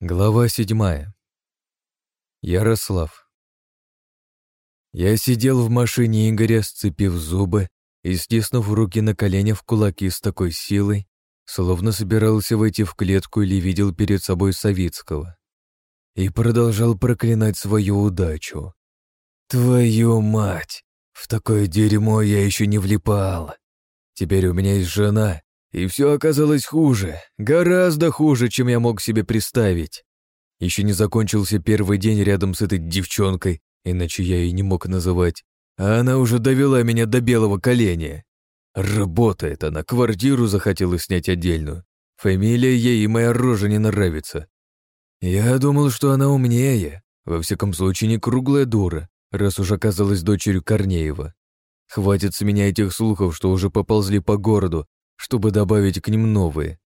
Глава седьмая. Ярослав. Я сидел в машине Игоря, сцепив зубы и стиснув руки на коленях в кулаки с такой силой, словно собирался войти в клетку или видел перед собой Савицкого. И продолжал проклинать свою удачу. «Твою мать! В такое дерьмо я еще не влипал. Теперь у меня есть жена, и все оказалось хуже, гораздо хуже, чем я мог себе представить. Еще не закончился первый день рядом с этой девчонкой, иначе я ее не мог называть, а она уже довела меня до белого коленя. Работает она, квартиру захотела снять отдельную. Фамилия ей и моя рожа не нравится. Я думал, что она умнее, во всяком случае не круглая дура, раз уж оказалась дочерью Корнеева. Хватит с меня этих слухов, что уже поползли по городу, чтобы добавить к ним новые.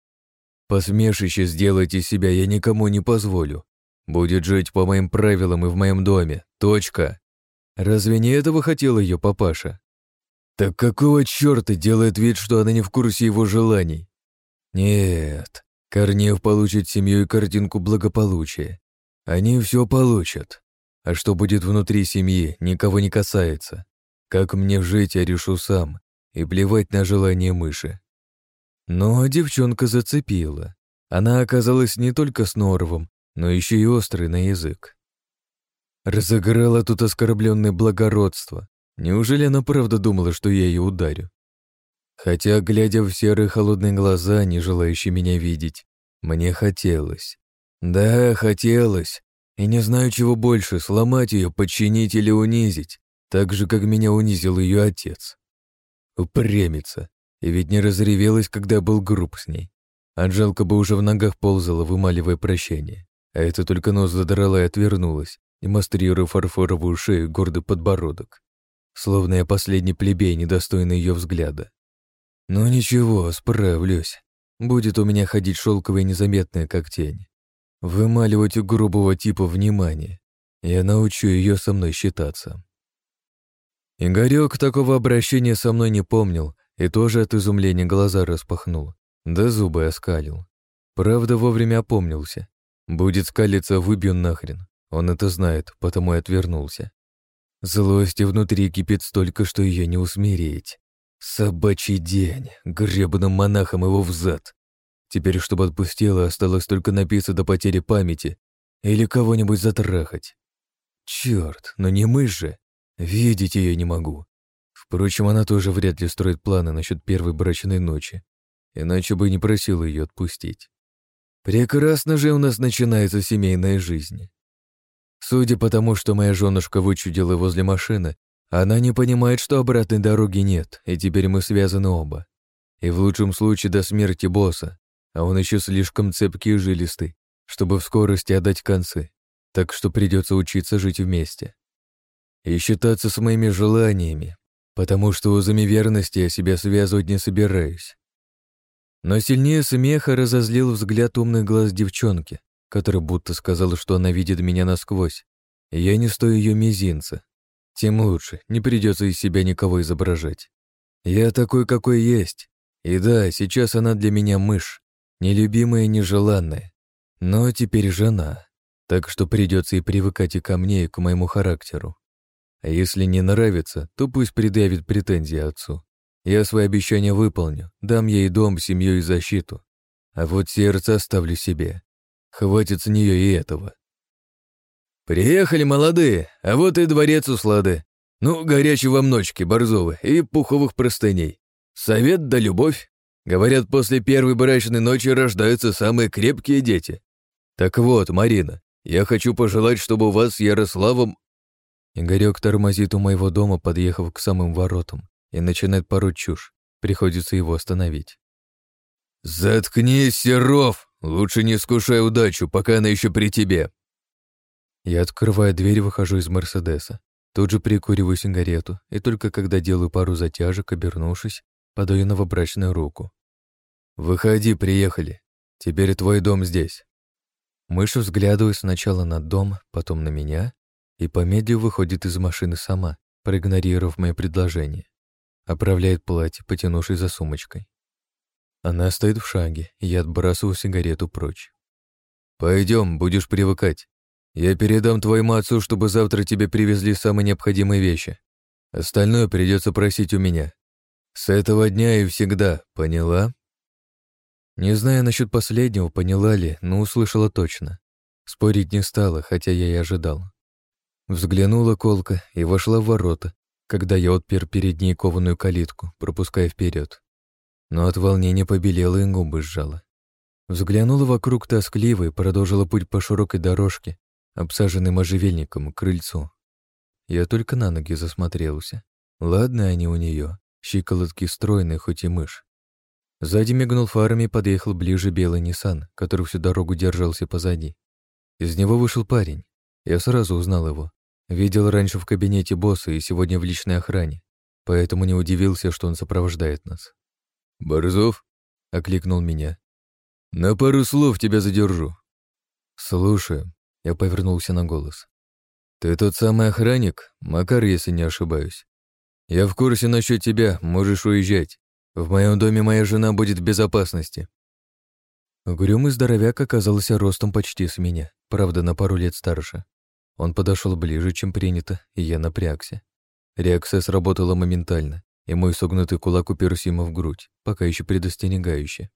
Посмешище сделать из себя я никому не позволю. Будет жить по моим правилам и в моем доме. Точка. Разве не этого хотел ее папаша? Так какого черта делает вид, что она не в курсе его желаний? Нет, Корнеев получит семью и картинку благополучия. Они все получат. А что будет внутри семьи, никого не касается. Как мне жить, я решу сам. И плевать на желание мыши. Но девчонка зацепила. Она оказалась не только с норовом, но еще и острый на язык. Разыграла тут оскорбленное благородство. Неужели она правда думала, что я ее ударю? Хотя, глядя в серые холодные глаза, не желающие меня видеть, мне хотелось. Да, хотелось. И не знаю, чего больше, сломать ее, подчинить или унизить, так же, как меня унизил ее отец. Упрямится. И ведь не разревелась, когда был груб с ней. Анжелка бы уже в ногах ползала, вымаливая прощение. А это только нос задрала и отвернулась, демонстрируя фарфоровую шею гордый подбородок. Словно я последний плебей, недостойный ее взгляда. Но ничего, справлюсь. Будет у меня ходить шелковое незаметное, как тень. Вымаливать у грубого типа внимание. Я научу ее со мной считаться. Игорек такого обращения со мной не помнил, и тоже от изумления глаза распахнул, да зубы оскалил. Правда, вовремя опомнился. Будет скалиться, выбью нахрен. Он это знает, потому и отвернулся. Злости внутри кипит столько, что ее не усмирить. Собачий день, гребаным монахом его взад. Теперь, чтобы отпустила, осталось только напиться до потери памяти или кого-нибудь затрахать. Черт, но не мы же. Видеть ее не могу. Впрочем, она тоже вряд ли строит планы насчет первой брачной ночи, иначе бы не просила ее отпустить. Прекрасно же у нас начинается семейная жизнь. Судя по тому, что моя женушка вычудила возле машины, она не понимает, что обратной дороги нет, и теперь мы связаны оба. И в лучшем случае до смерти босса, а он еще слишком цепкий и жилистый, чтобы в скорости отдать концы, так что придется учиться жить вместе. И считаться с моими желаниями, потому что узами верности я себя связывать не собираюсь. Но сильнее смеха разозлил взгляд умных глаз девчонки, которая будто сказала, что она видит меня насквозь, я не стою ее мизинца. Тем лучше, не придется из себя никого изображать. Я такой, какой есть. И да, сейчас она для меня мышь, нелюбимая и нежеланная, но теперь жена, так что придется и привыкать и ко мне, и к моему характеру. А если не нравится, то пусть предъявит претензии отцу. Я свои обещания выполню, дам ей дом, семью и защиту. А вот сердце оставлю себе. Хватит с нее и этого. «Приехали, молодые, а вот и дворец услады. Ну, горячий вам ночки, борзовы, и пуховых простыней. Совет да любовь. Говорят, после первой брачной ночи рождаются самые крепкие дети. Так вот, Марина, я хочу пожелать, чтобы у вас с Ярославом Игорек тормозит у моего дома, подъехав к самым воротам, и начинает пороть чушь. Приходится его остановить. «Заткнись, Серов! Лучше не скушай удачу, пока она еще при тебе!» Я открываю дверь выхожу из Мерседеса. Тут же прикуриваю сигарету, и только когда делаю пару затяжек, обернувшись, подаю новобрачную руку. «Выходи, приехали. Теперь твой дом здесь». Мыша взглядывает сначала на дом, потом на меня, и помедлив выходит из машины сама, проигнорировав мое предложение. Оправляет платье, потянувшись за сумочкой. Она стоит в шаге, и я отбрасываю сигарету прочь. Пойдем, будешь привыкать. Я передам твоему отцу, чтобы завтра тебе привезли самые необходимые вещи. Остальное придется просить у меня. С этого дня и всегда, поняла?» Не знаю насчет последнего, поняла ли, но услышала точно. Спорить не стала, хотя я и ожидал. Взглянула колка и вошла в ворота, когда я отпер перед ней кованую калитку, пропуская вперед. Но от волнения побелела и губы сжала. Взглянула вокруг тоскливо и продолжила путь по широкой дорожке, обсаженной можжевельником, к крыльцу. Я только на ноги засмотрелся. Ладно они у нее, щиколотки стройные, хоть и мышь. Сзади мигнул фарами и подъехал ближе белый Ниссан, который всю дорогу держался позади. Из него вышел парень. Я сразу узнал его. Видел раньше в кабинете босса и сегодня в личной охране, поэтому не удивился, что он сопровождает нас. «Борзов?» — окликнул меня. «На пару слов тебя задержу». «Слушаю», — я повернулся на голос. «Ты тот самый охранник, Макар, если не ошибаюсь. Я в курсе насчет тебя, можешь уезжать. В моем доме моя жена будет в безопасности». Угрюмый здоровяк оказался ростом почти с меня, правда, на пару лет старше. Он подошел ближе, чем принято, и я напрягся. Реакция сработала моментально, и мой согнутый кулак уперся ему в грудь, пока еще предостерегающе.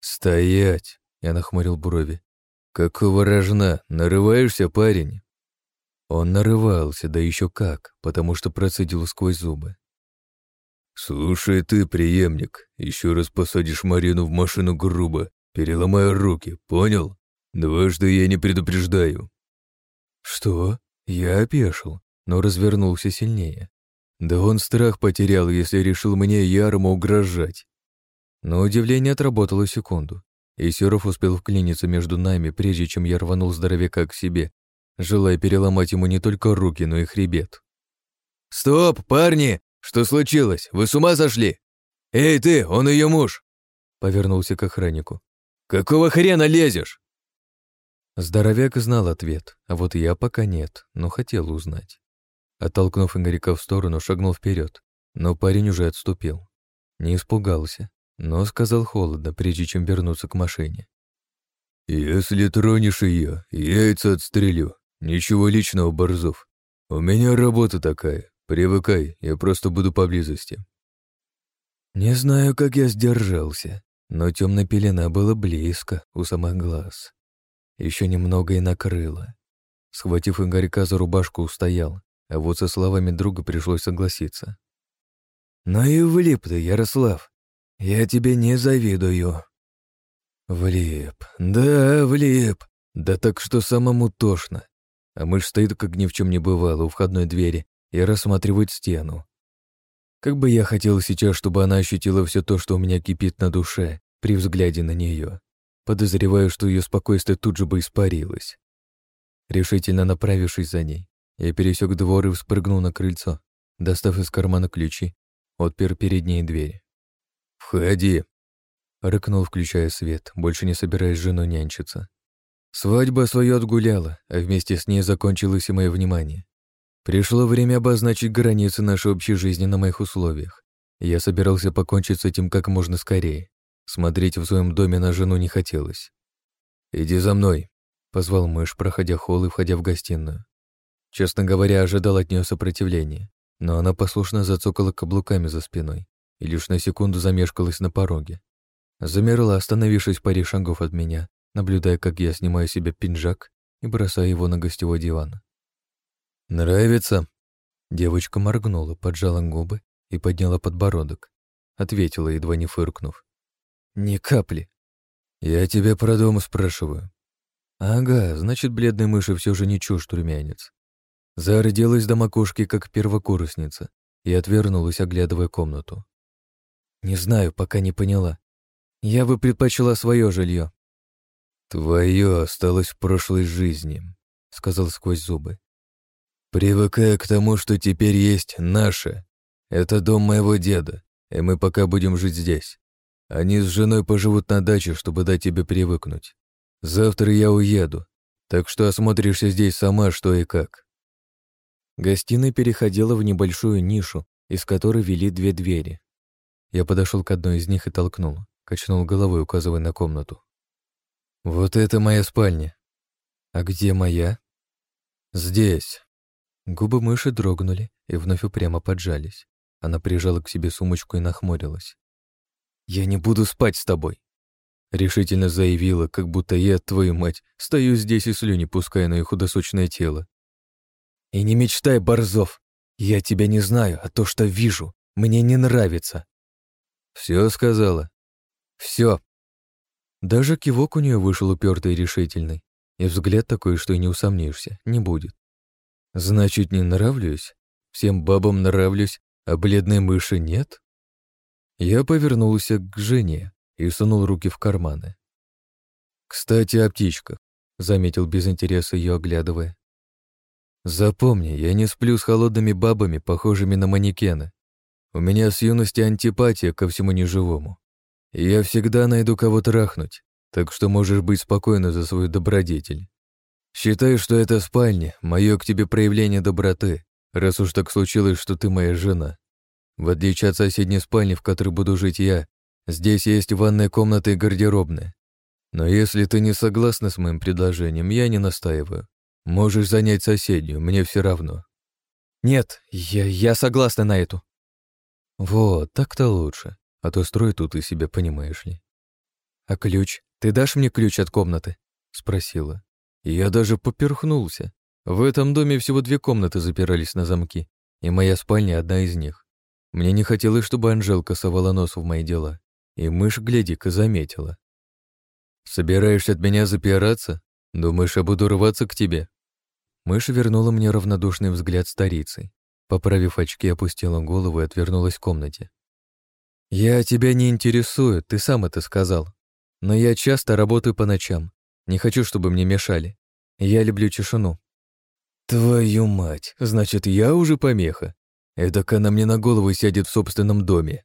«Стоять!» — я нахмурил брови. «Какого рожна? Нарываешься, парень?» Он нарывался, да еще как, потому что процедил сквозь зубы. «Слушай ты, преемник, еще раз посадишь Марину в машину грубо, переломая руки, понял? Дважды я не предупреждаю». «Что?» Я опешил, но развернулся сильнее. Да он страх потерял, если решил мне ярмо угрожать. Но удивление отработало секунду, и Серов успел вклиниться между нами, прежде чем я рванул здоровяка к себе, желая переломать ему не только руки, но и хребет. «Стоп, парни! Что случилось? Вы с ума сошли? Эй ты, он ее муж!» Повернулся к охраннику. «Какого хрена лезешь?» Здоровяк знал ответ, а вот я пока нет, но хотел узнать. Оттолкнув Игорька в сторону, шагнул вперед, но парень уже отступил. Не испугался, но сказал холодно, прежде чем вернуться к машине. «Если тронешь ее, яйца отстрелю. Ничего личного, Борзов. У меня работа такая. Привыкай, я просто буду поблизости». Не знаю, как я сдержался, но темная пелена была близко, у самых глаз. Еще немного и накрыло. Схватив Игорька за рубашку, устоял, а вот со словами друга пришлось согласиться. «Ну и влип ты, Ярослав. Я тебе не завидую». Влип, да, влип. Да так что самому тошно. А мышь стоит, как ни в чем не бывало, у входной двери и рассматривает стену. Как бы я хотел сейчас, чтобы она ощутила все то, что у меня кипит на душе при взгляде на нее. Подозреваю, что ее спокойствие тут же бы испарилось. Решительно направившись за ней, я пересек двор и вспрыгнул на крыльцо, достав из кармана ключи, отпер перед ней дверь. «Входи!» — рыкнул, включая свет, больше не собираясь с женой нянчиться. Свадьба свою отгуляла, а вместе с ней закончилось и мое внимание. Пришло время обозначить границы нашей общей жизни на моих условиях. Я собирался покончить с этим как можно скорее. Смотреть в своем доме на жену не хотелось. «Иди за мной», — позвал мышь, проходя холл и входя в гостиную. Честно говоря, ожидал от нее сопротивления, но она послушно зацокала каблуками за спиной и лишь на секунду замешкалась на пороге. Замерла, остановившись в паре шагов от меня, наблюдая, как я снимаю себе пинжак и бросаю его на гостевой диван. «Нравится?» Девочка моргнула, поджала губы и подняла подбородок. Ответила, едва не фыркнув. «Ни капли. Я тебя про дом спрашиваю». «Ага, значит, бледной мыши все же не чушь румянец». Зарделась до макушки, как первокурсница, и отвернулась, оглядывая комнату. «Не знаю, пока не поняла. Я бы предпочла свое жилье». «Твое осталось в прошлой жизни», — сказал сквозь зубы. «Привыкай к тому, что теперь есть наше. Это дом моего деда, и мы пока будем жить здесь. Они с женой поживут на даче, чтобы дать тебе привыкнуть. Завтра я уеду, так что осмотришься здесь сама, что и как». Гостиная переходила в небольшую нишу, из которой вели две двери. Я подошел к одной из них и толкнул, качнул головой, указывая на комнату. Вот это моя спальня. А где моя? Здесь. Губы мыши дрогнули и вновь упрямо поджались. Она прижала к себе сумочку и нахмурилась. «Я не буду спать с тобой», — решительно заявила, как будто я, твою мать, стою здесь и слюни пускаю на ее худосочное тело. «И не мечтай, Борзов, я тебя не знаю, а то, что вижу, мне не нравится». «Все сказала?» «Все». Даже кивок у нее вышел упертый и решительный, и взгляд такой, что и не усомнишься, не будет. «Значит, не нравлюсь? Всем бабам нравлюсь, а бледной мыши нет?» Я повернулся к Жене и сунул руки в карманы. «Кстати, о птичках», — заметил без интереса ее оглядывая. «Запомни, я не сплю с холодными бабами, похожими на манекены. У меня с юности антипатия ко всему неживому. И я всегда найду кого трахнуть, так что можешь быть спокойна за свою добродетель. Считай, что это спальня, мое к тебе проявление доброты, раз уж так случилось, что ты моя жена. В отличие от соседней спальни, в которой буду жить я, здесь есть ванная комната и гардеробная. Но если ты не согласна с моим предложением, я не настаиваю. Можешь занять соседнюю, мне все равно. Нет, я, я согласна на эту. Вот, так-то лучше, а то строй тут и себя, понимаешь ли. А ключ? Ты дашь мне ключ от комнаты? Спросила. я даже поперхнулся. В этом доме всего две комнаты запирались на замки, и моя спальня одна из них. Мне не хотелось, чтобы Анжелка совала нос в мои дела, и мышь, гляди-ка, заметила. «Собираешься от меня запираться? Думаешь, я буду рваться к тебе?» Мышь вернула мне равнодушный взгляд старицей. Поправив очки, опустила голову и отвернулась в комнате. «Я тебя не интересую, ты сам это сказал. Но я часто работаю по ночам. Не хочу, чтобы мне мешали. Я люблю тишину». «Твою мать, значит, я уже помеха?» Эдак она мне на голову сядет в собственном доме.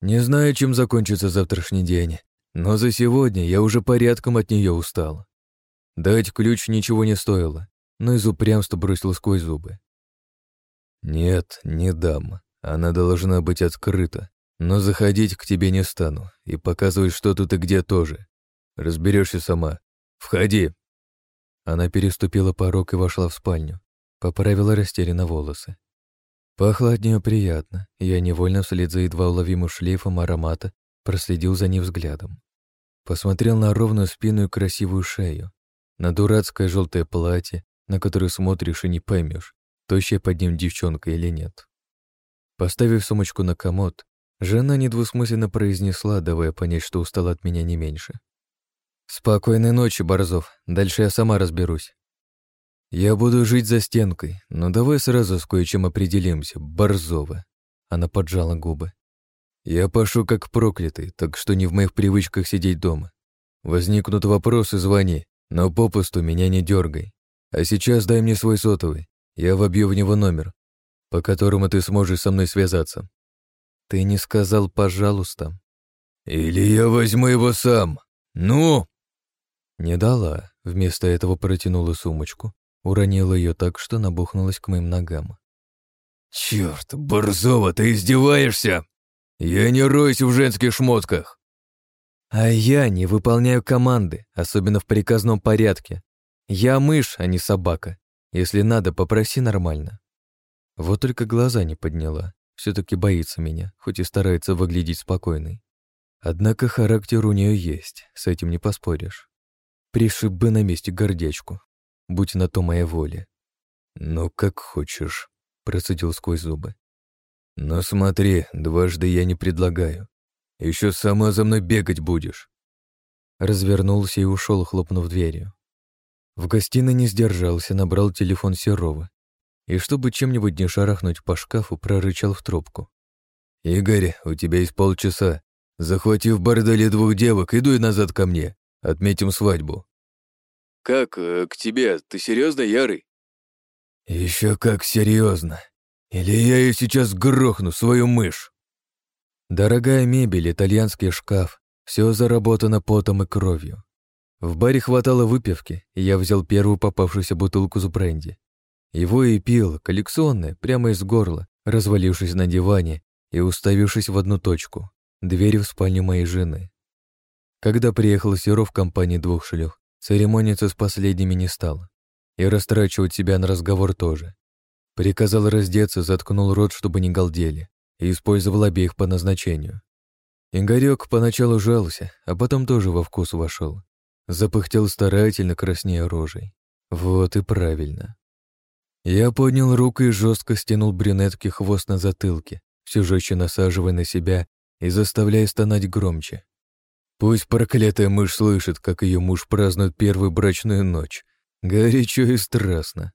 Не знаю, чем закончится завтрашний день, но за сегодня я уже порядком от нее устал. Дать ключ ничего не стоило, но из упрямства бросил сквозь зубы. «Нет, не дам. Она должна быть открыта. Но заходить к тебе не стану и показывать, что тут и где тоже. Разберешься сама. Входи!» Она переступила порог и вошла в спальню. Поправила растерянно волосы. Пахло от нее приятно, и я невольно вслед за едва уловимым шлейфом аромата проследил за ней взглядом. Посмотрел на ровную спину и красивую шею, на дурацкое желтое платье, на которое смотришь и не поймешь, тощая под ним девчонка или нет. Поставив сумочку на комод, жена недвусмысленно произнесла, давая понять, что устала от меня не меньше. «Спокойной ночи, Борзов, дальше я сама разберусь». «Я буду жить за стенкой, но давай сразу с кое-чем определимся, Борзова». Она поджала губы. «Я пашу как проклятый, так что не в моих привычках сидеть дома. Возникнут вопросы, звони, но попусту меня не дергай. А сейчас дай мне свой сотовый, я вобью в него номер, по которому ты сможешь со мной связаться». «Ты не сказал «пожалуйста». «Или я возьму его сам. Ну!» Не дала, вместо этого протянула сумочку, Уронила ее так, что набухнулась к моим ногам. «Черт, Борзова, ты издеваешься? Я не роюсь в женских шмотках!» «А я не выполняю команды, особенно в приказном порядке. Я мышь, а не собака. Если надо, попроси нормально». Вот только глаза не подняла. все таки боится меня, хоть и старается выглядеть спокойной. Однако характер у нее есть, с этим не поспоришь. Пришиб бы на месте гордячку, будь на то моя воля. «Ну, как хочешь», — процедил сквозь зубы. «Но смотри, дважды я не предлагаю. Еще сама за мной бегать будешь». Развернулся и ушел, хлопнув дверью. В гостиной не сдержался, набрал телефон Серова и, чтобы чем-нибудь не шарахнуть по шкафу, прорычал в трубку. «Игорь, у тебя есть полчаса. Захватив в борделе двух девок, иду и назад ко мне. Отметим свадьбу». «Как э, к тебе? Ты серьезно, Ярый?» Еще как серьезно. Или я ее сейчас грохну, свою мышь. Дорогая мебель, итальянский шкаф, все заработано потом и кровью. В баре хватало выпивки, и я взял первую попавшуюся бутылку с бренди. Его и пил, коллекционное, прямо из горла, развалившись на диване и уставившись в одну точку, дверь в спальню моей жены. Когда приехал Серов в компании двух шлюх, церемониться с последними не стал. И растрачивать себя на разговор тоже. Приказал раздеться, заткнул рот, чтобы не галдели, и использовал обеих по назначению. Игорёк поначалу жался, а потом тоже во вкус вошел. Запыхтел старательно, краснея рожей. Вот и правильно. Я поднял руку и жестко стянул брюнетке хвост на затылке, все жестче насаживая на себя и заставляя стонать громче. Пусть проклятая мышь слышит, как ее муж празднует первую брачную ночь. Горячо и страстно.